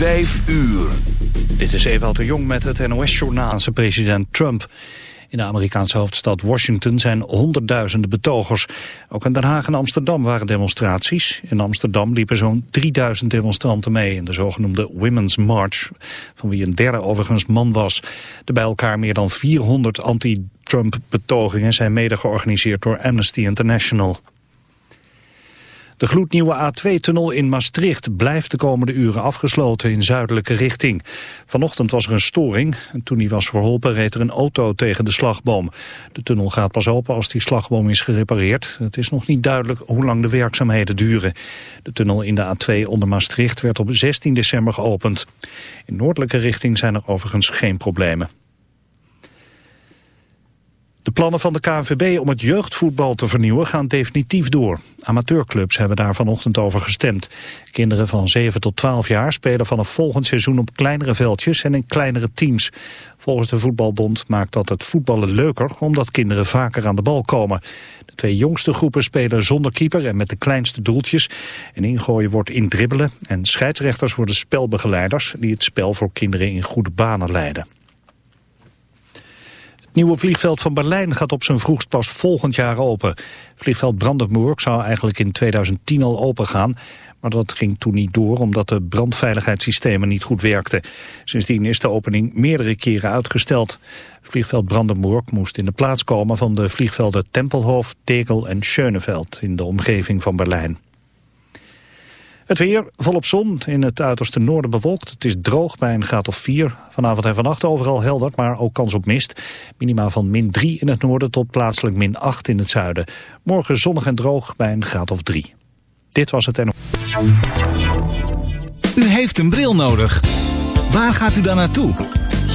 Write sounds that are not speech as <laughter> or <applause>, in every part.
Vijf uur. Dit is Ewout de Jong met het NOS-journaal. president Trump. In de Amerikaanse hoofdstad Washington zijn honderdduizenden betogers. Ook in Den Haag en Amsterdam waren demonstraties. In Amsterdam liepen zo'n 3000 demonstranten mee in de zogenoemde Women's March, van wie een derde overigens man was. De bij elkaar meer dan 400 anti-Trump betogingen zijn mede georganiseerd door Amnesty International. De gloednieuwe A2-tunnel in Maastricht blijft de komende uren afgesloten in zuidelijke richting. Vanochtend was er een storing en toen die was verholpen reed er een auto tegen de slagboom. De tunnel gaat pas open als die slagboom is gerepareerd. Het is nog niet duidelijk hoe lang de werkzaamheden duren. De tunnel in de A2 onder Maastricht werd op 16 december geopend. In noordelijke richting zijn er overigens geen problemen. De plannen van de KNVB om het jeugdvoetbal te vernieuwen gaan definitief door. Amateurclubs hebben daar vanochtend over gestemd. Kinderen van 7 tot 12 jaar spelen vanaf volgend seizoen op kleinere veldjes en in kleinere teams. Volgens de voetbalbond maakt dat het voetballen leuker omdat kinderen vaker aan de bal komen. De twee jongste groepen spelen zonder keeper en met de kleinste doeltjes. En ingooien wordt in dribbelen en scheidsrechters worden spelbegeleiders die het spel voor kinderen in goede banen leiden. Het nieuwe vliegveld van Berlijn gaat op zijn vroegst pas volgend jaar open. Vliegveld Brandenburg zou eigenlijk in 2010 al open gaan, maar dat ging toen niet door omdat de brandveiligheidssystemen niet goed werkten. Sindsdien is de opening meerdere keren uitgesteld. Vliegveld Brandenburg moest in de plaats komen van de vliegvelden Tempelhof, Tegel en Schöneveld in de omgeving van Berlijn. Het weer, volop zon, in het uiterste noorden bewolkt. Het is droog bij een graad of 4. Vanavond en vannacht overal helder, maar ook kans op mist. Minima van min 3 in het noorden tot plaatselijk min 8 in het zuiden. Morgen zonnig en droog bij een graad of 3. Dit was het en... U heeft een bril nodig. Waar gaat u dan naartoe?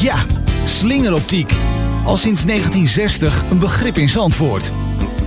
Ja, slingeroptiek. Al sinds 1960 een begrip in Zandvoort.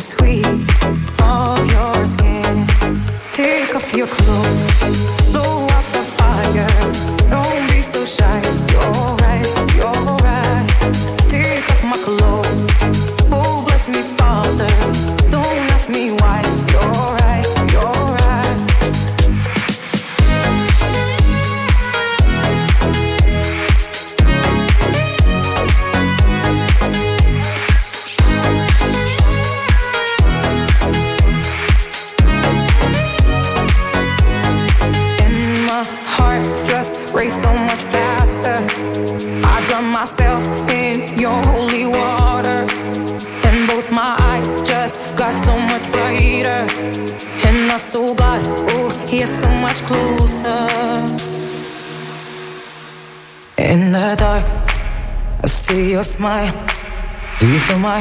sweet.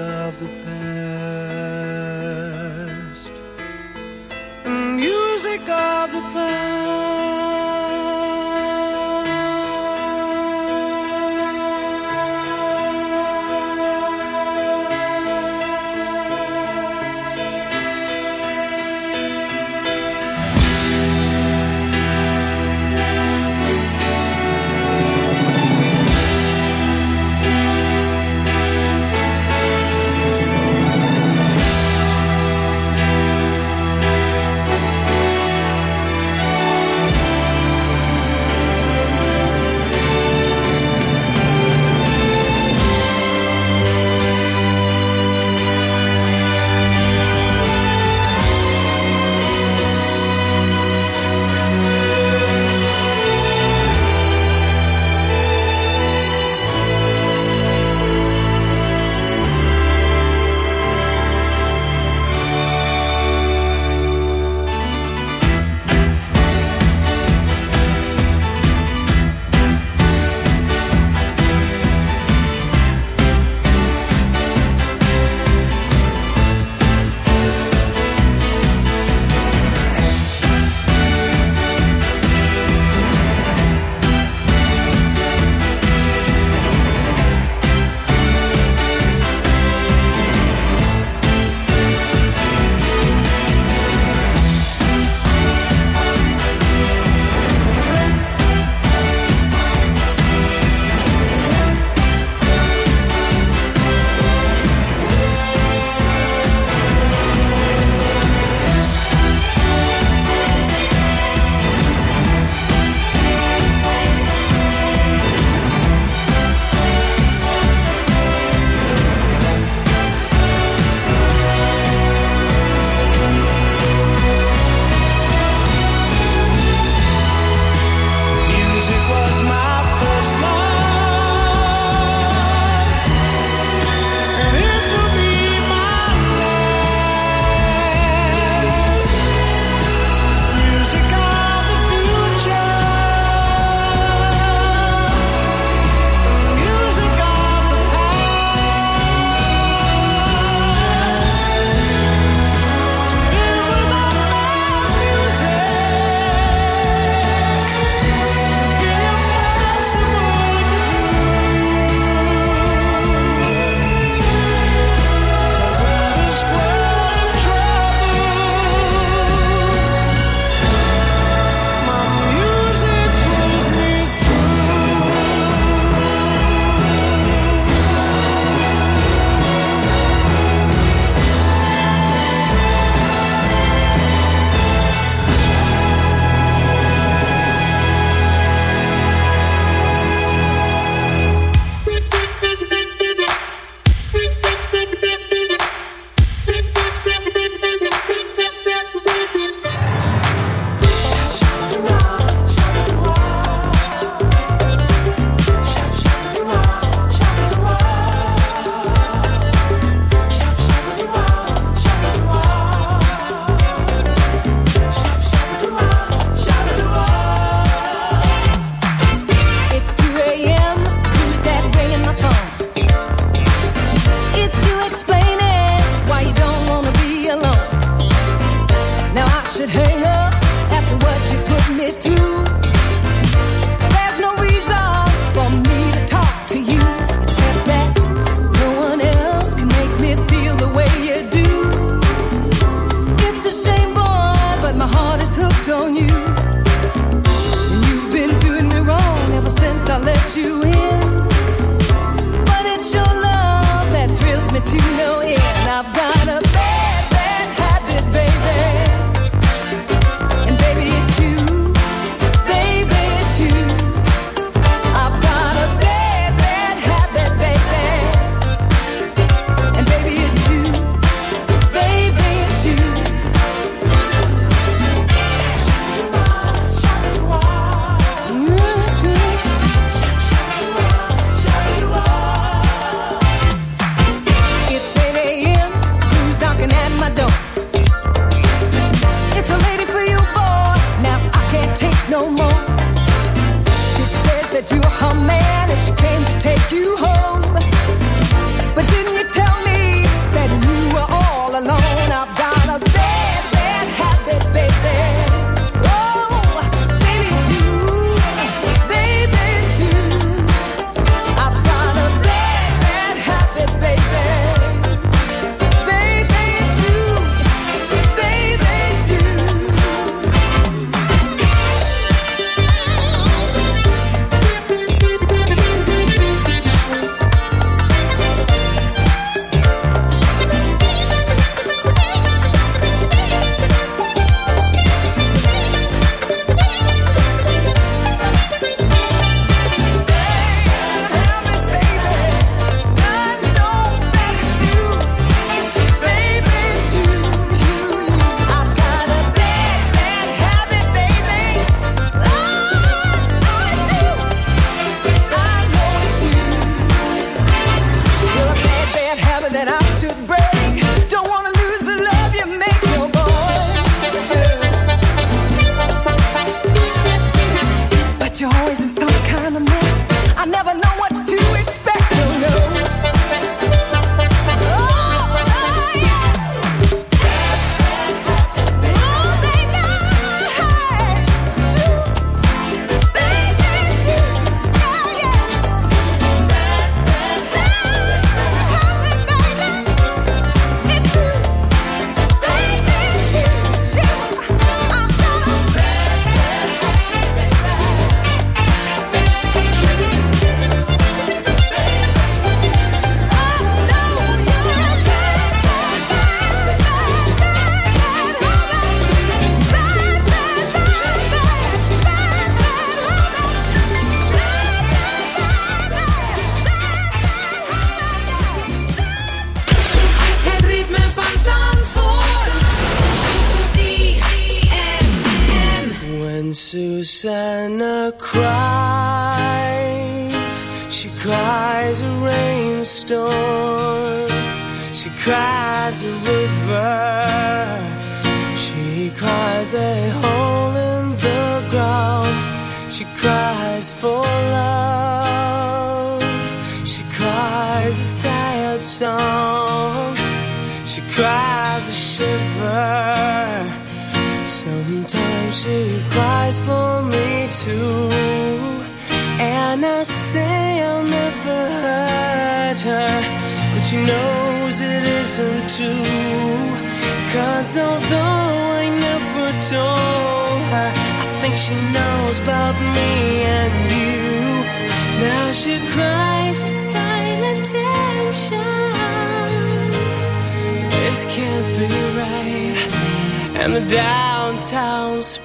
of the past,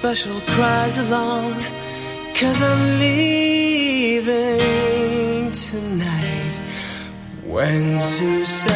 special cries along Cause I'm leaving tonight. When Susanna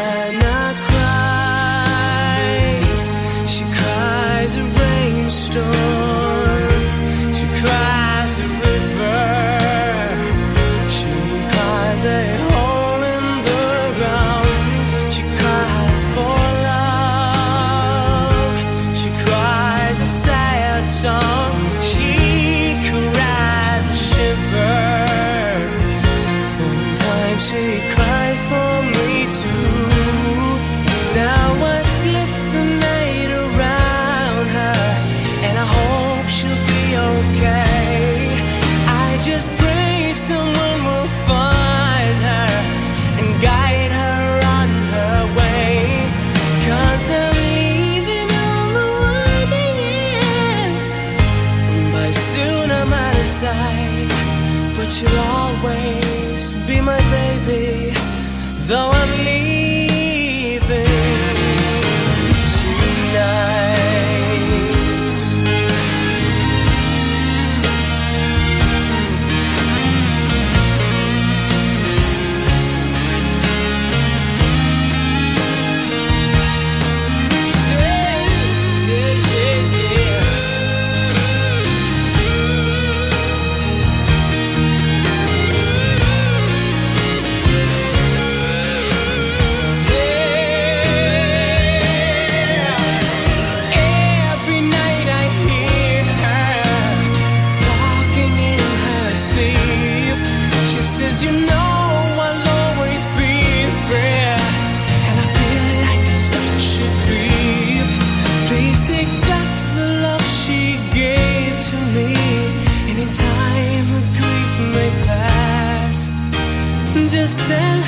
just tell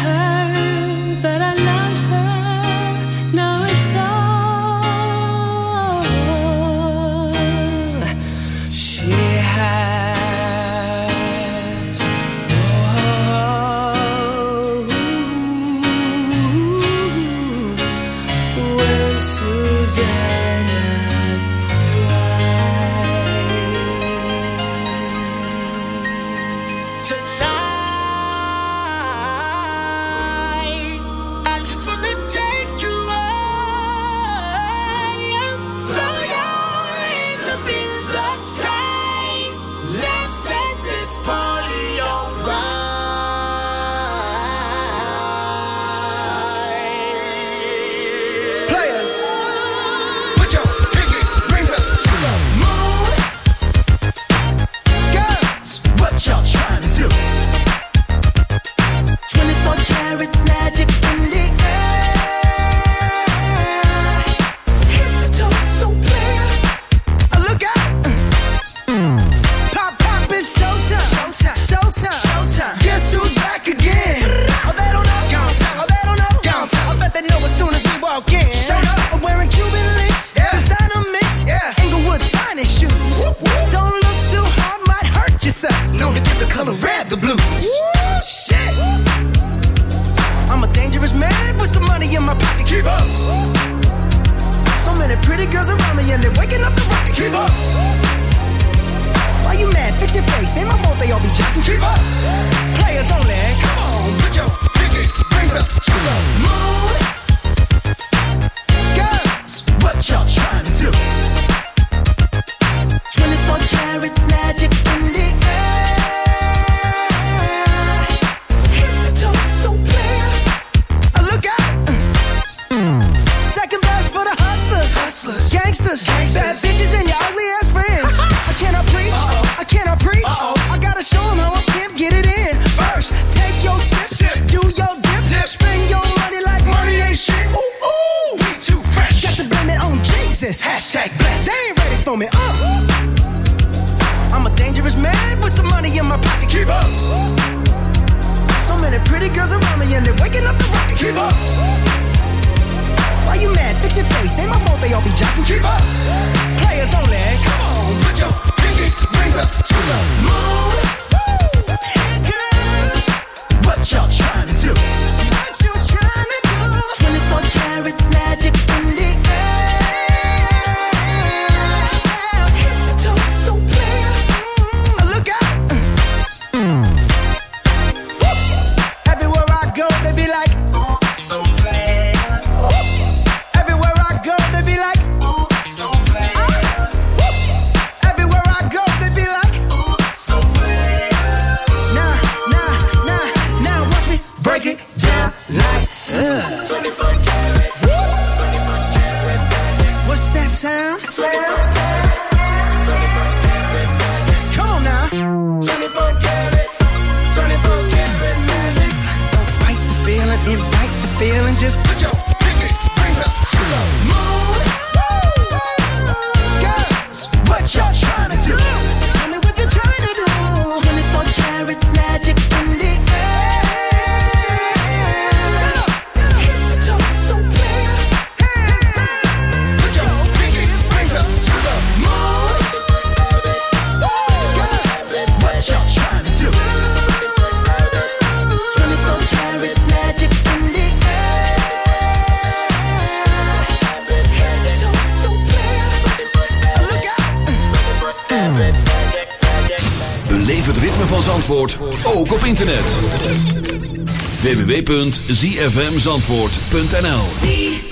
www.zfmzandvoort.nl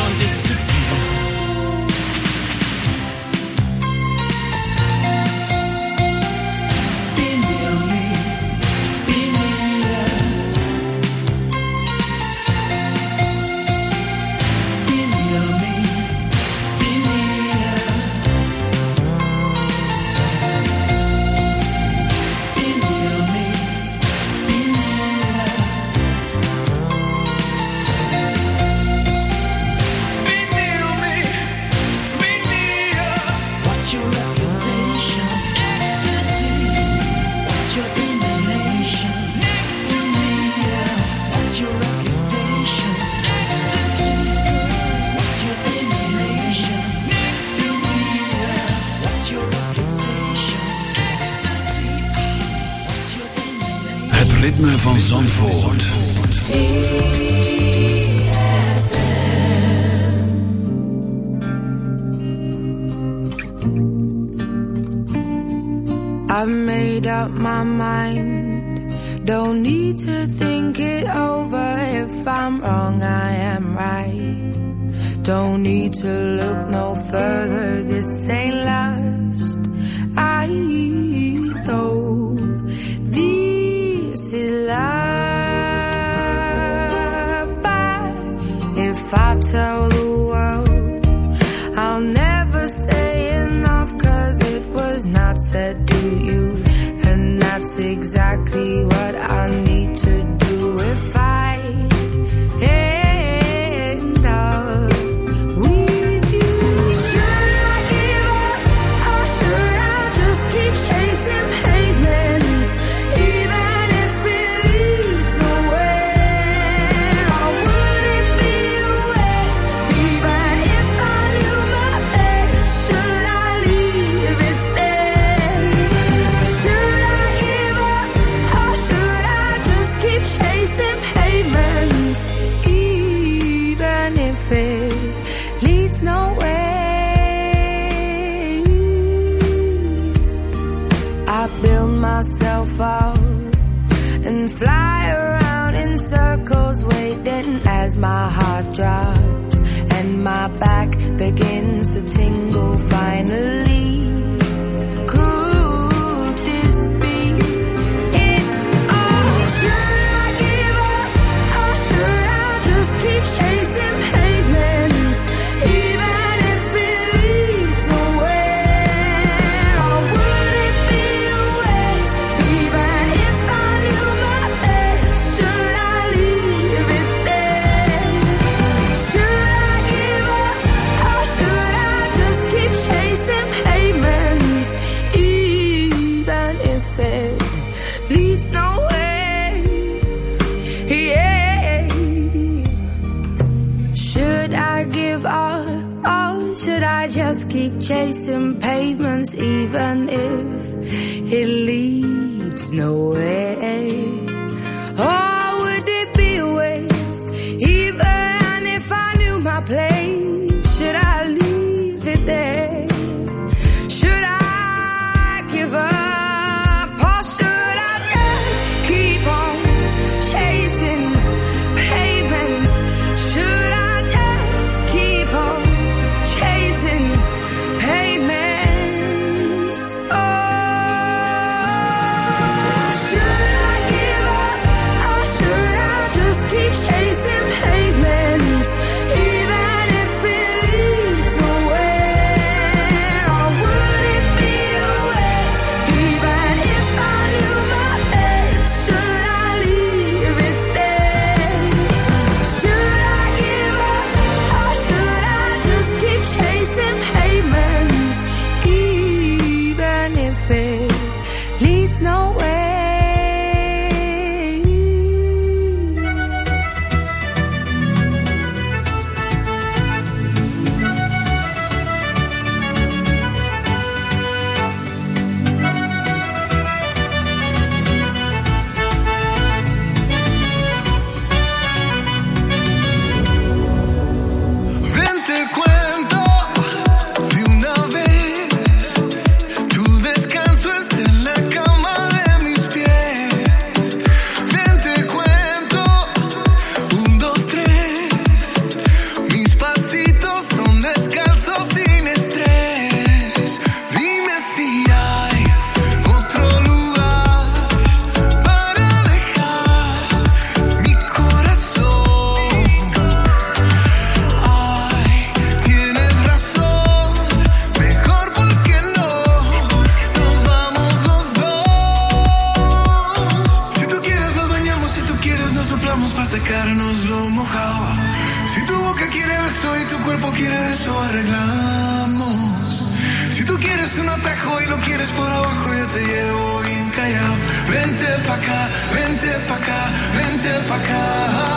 exactly what atajo y lo quieres por abajo, yo te llevo bien callado. Vente pa' acá, vente pa' acá, vente pa' acá.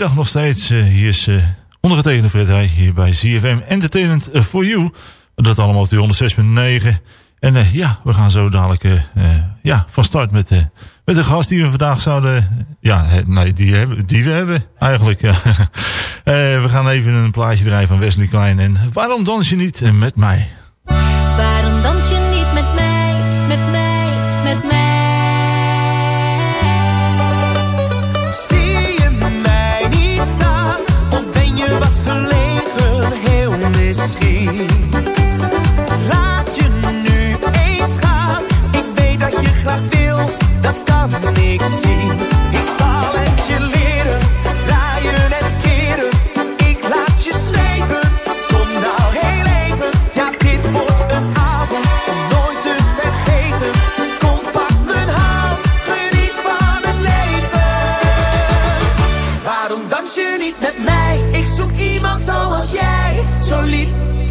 Dag nog steeds. Eh, hier is uh, ondergetekende Fred hier bij ZFM Entertainment eh, for You. Dat allemaal op de 106.9. En ja, we gaan zo dadelijk ja, van start met, met de gast die we vandaag zouden... Ja, nee, die, hebben, die we hebben eigenlijk. Ja. <laughs> we gaan even een plaatje draaien van Wesley Klein. En waarom dans je niet met mij? Waarom dans je niet met mij, met mij, met mij? je wat verlegen, heel misschien. Laat je nu eens gaan, ik weet dat je graag wil, dat kan ik zien.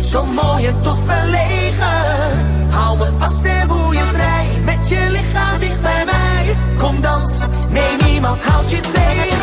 Zo mooi en toch verlegen. Hou me vast en voel je vrij. Met je lichaam dicht bij mij. Kom dans, nee niemand houdt je tegen.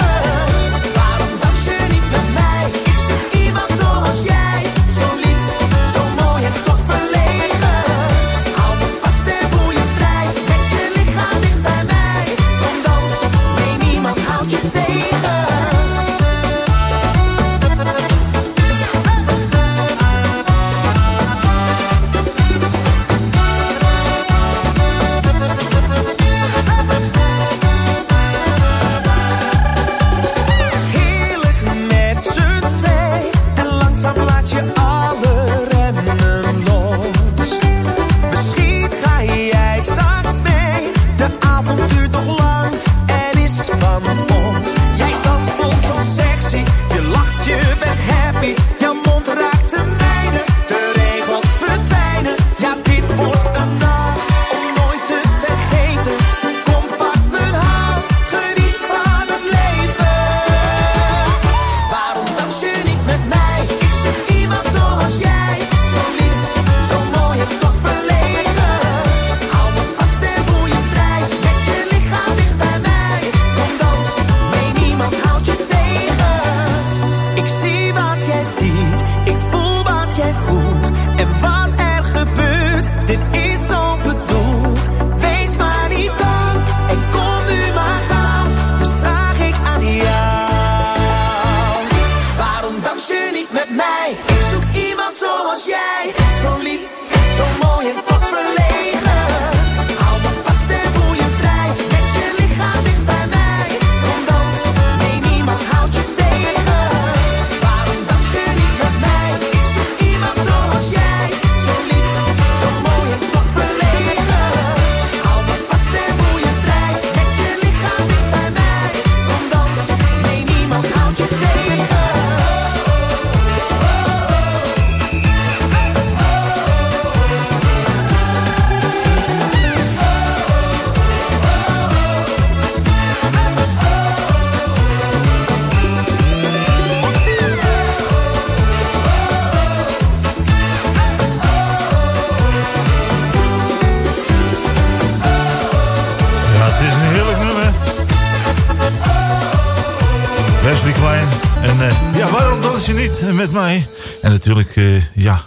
Mij. En natuurlijk, eh, ja.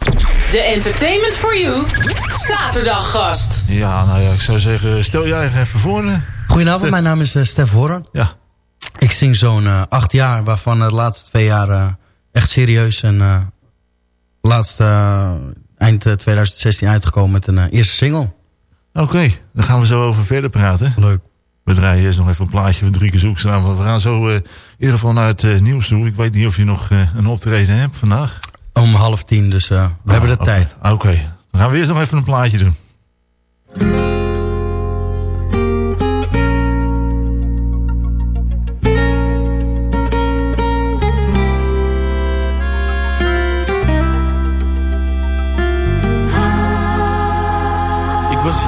De Entertainment for You zaterdaggast. Ja, nou ja, ik zou zeggen, stel jij even voor. Goedenavond, Stef. mijn naam is eh, Stef Horen. Ja. Ik zing zo'n eh, acht jaar, waarvan de laatste twee jaar echt serieus. En eh laatst eh, eind eh, 2016 uitgekomen met een eerste single. Oké, dan gaan we zo over verder praten. Leuk. We draaien eerst nog even een plaatje van drie keer zoekstaan. We gaan zo eh, in ieder geval naar het eh, nieuws toe. Ik weet niet of je nog eh, een optreden hebt vandaag. Om half tien, dus eh, we hebben de Ah, tijd. Oké, dan gaan we eerst nog even een plaatje doen. Ik was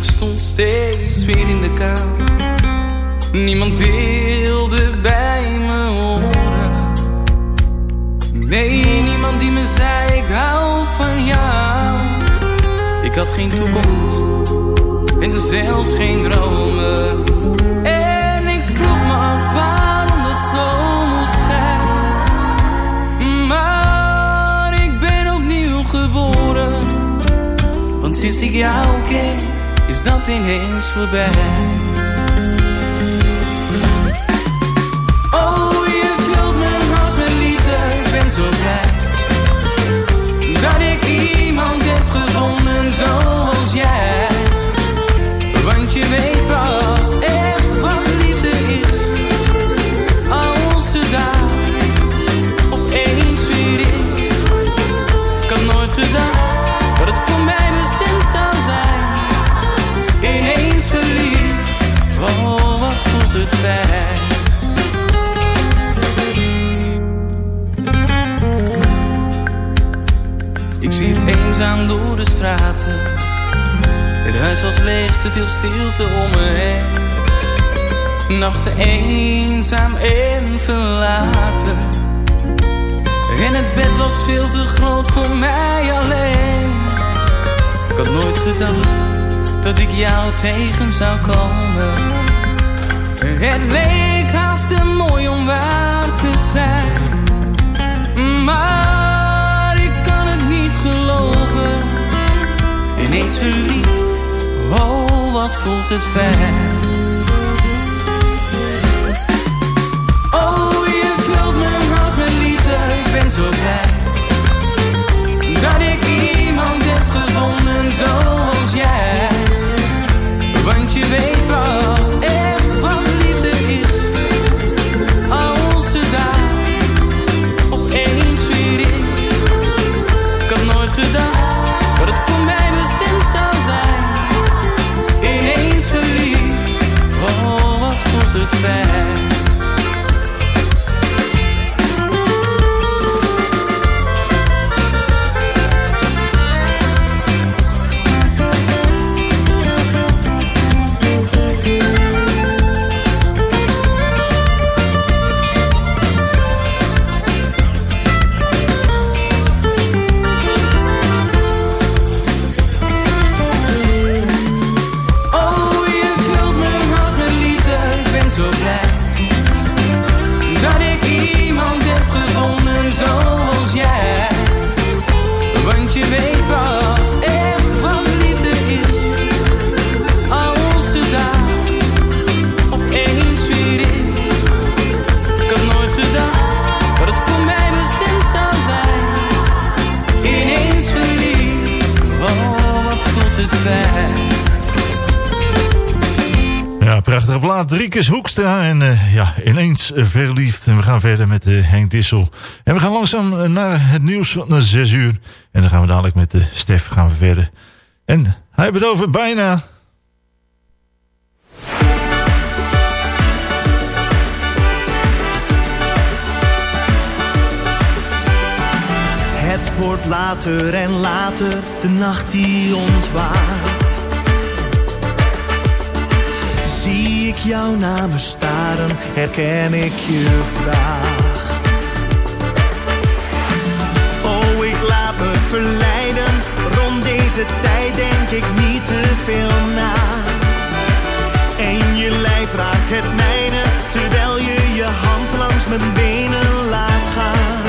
geluk, stond steeds weer in de kou. Niemand wilde bij me horen. Nee, niemand die me zei: Ik hou van jou. Ik had geen toekomst en zelfs geen dromen. En ik vroeg me af waarom dat zo moest zijn. Maar ik ben opnieuw geboren. Want sinds ik jou ken, is dat ineens voorbij. Oh, je vult mijn hart met liefde, ik ben zo blij. Dat ik iemand heb gevonden zoals jij. Ik zwierf eenzaam door de straten. Het huis was leeg, te veel stilte om me heen. Nachten eenzaam en verlaten. En het bed was veel te groot voor mij alleen. Ik had nooit gedacht dat ik jou tegen zou komen. Het leek haast te mooi om waar te zijn. Maar Ineens verliefd, oh wat voelt het fijn. Oh, je vult mijn hart met liefde, ik ben zo blij. Dat ik iemand heb gevonden zoals jij. Driekes Hoekstra. En eh, ja, ineens eh, verliefd. En we gaan verder met eh, Henk Dissel. En we gaan langzaam naar het nieuws van de 6 uur. En dan gaan we dadelijk met eh, Stef gaan verder. En hij heeft over bijna. Het wordt later en later, de nacht die ontwaakt. Zie ik jouw namen staren, herken ik je vraag. Oh, ik laat me verleiden, rond deze tijd denk ik niet te veel na. En je lijf raakt het mijne, terwijl je je mijn benen laat gaan.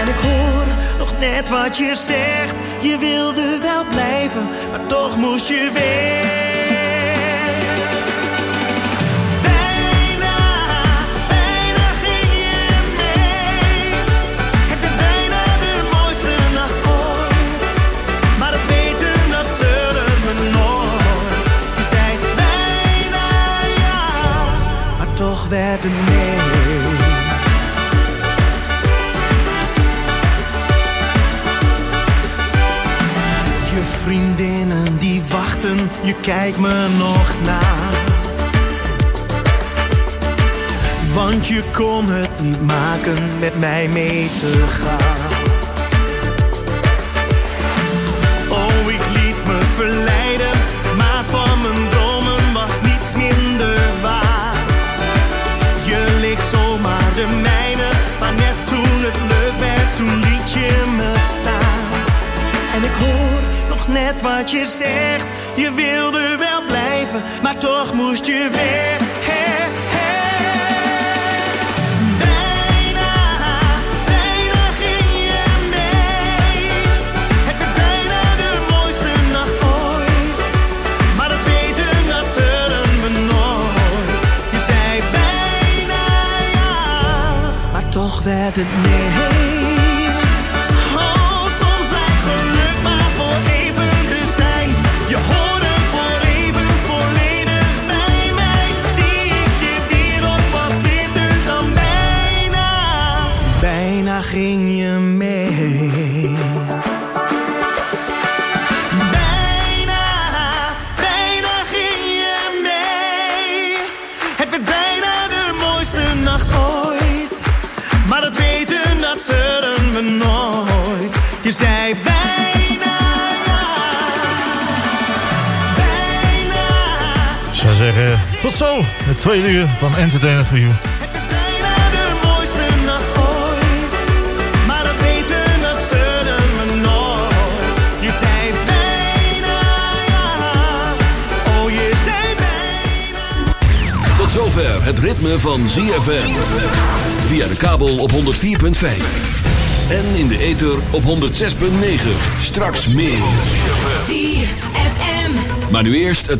En ik hoor nog net wat je zegt. Je wilde wel blijven, maar toch moest je weg. Werd nee. Je vriendinnen die wachten, je kijkt me nog na. Want je kon het niet maken met mij mee te gaan. Oh, ik liet me verleiden, wat je zegt, je wilde wel blijven, maar toch moest je weg. Bijna, bijna ging je mee. Het werd bijna de mooiste nacht ooit. Maar dat weten, dat zullen we nooit. Je zei bijna ja, maar toch werd het nee. Tot zo. Het tweede uur van Entertainment for You. bijna de mooiste nacht ooit. Maar dat weten, dat zullen we nooit. Je zei bijna ja. Oh, je zei bijna. Tot zover het ritme van ZFM. Via de kabel op 104.5. En in de ether op 106.9. Straks meer. ZFM. Maar nu eerst het